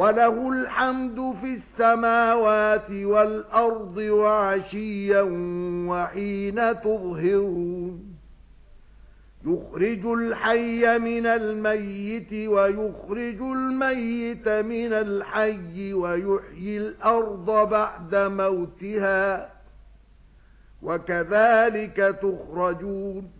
وَلَهُ الْحَمْدُ فِي السَّمَاوَاتِ وَالْأَرْضِ وَعَشِيًّا وَحِينَ تُظْهِرُونَ. يُخْرِجُ الْحَيَّ مِنَ الْمَيِّتِ وَيُخْرِجُ الْمَيِّتَ مِنَ الْحَيِّ وَيُحْيِي الْأَرْضَ بَعْدَ مَوْتِهَا. وَكَذَلِكَ تُخْرَجُونَ.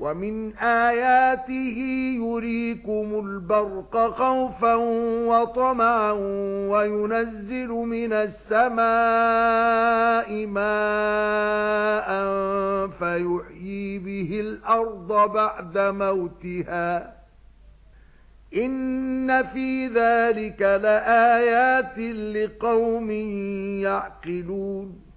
وَمِنْ آيَاتِهِ يُرِيكُمُ الْبَرْقَ خَوْفًا وَطَمَعًا وَيُنَزِّلُ مِنَ السَّمَاءِ مَاءً فَيُحْيِي بِهِ الْأَرْضَ بَعْدَ مَوْتِهَا. إِنَّ فِي ذَلِكَ لَآيَاتٍ لِقَوْمٍ يَعْقِلُونَ.